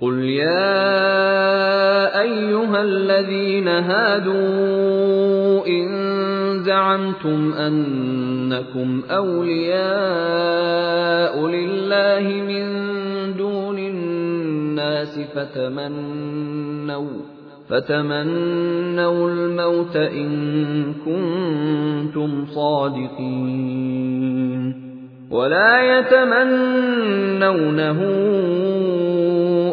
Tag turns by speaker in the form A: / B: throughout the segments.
A: قل يا ايها الذين هادوا ان زعمتم انكم اولياء لله من دون الناس فتمنوا فتمنوا الموت ان كنتم صادقين ولا يتمنونه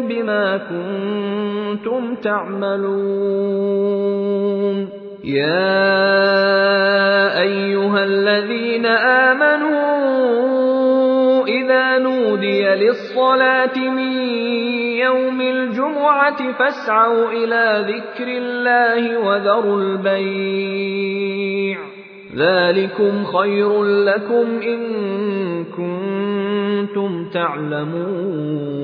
A: بما كنتم تعملون يا ايها الذين امنوا اذا نودي للصلاه من يوم الجمعه فاسعوا الى ذكر الله وذروا البيع ذلكم خير لكم ان كنتم تعلمون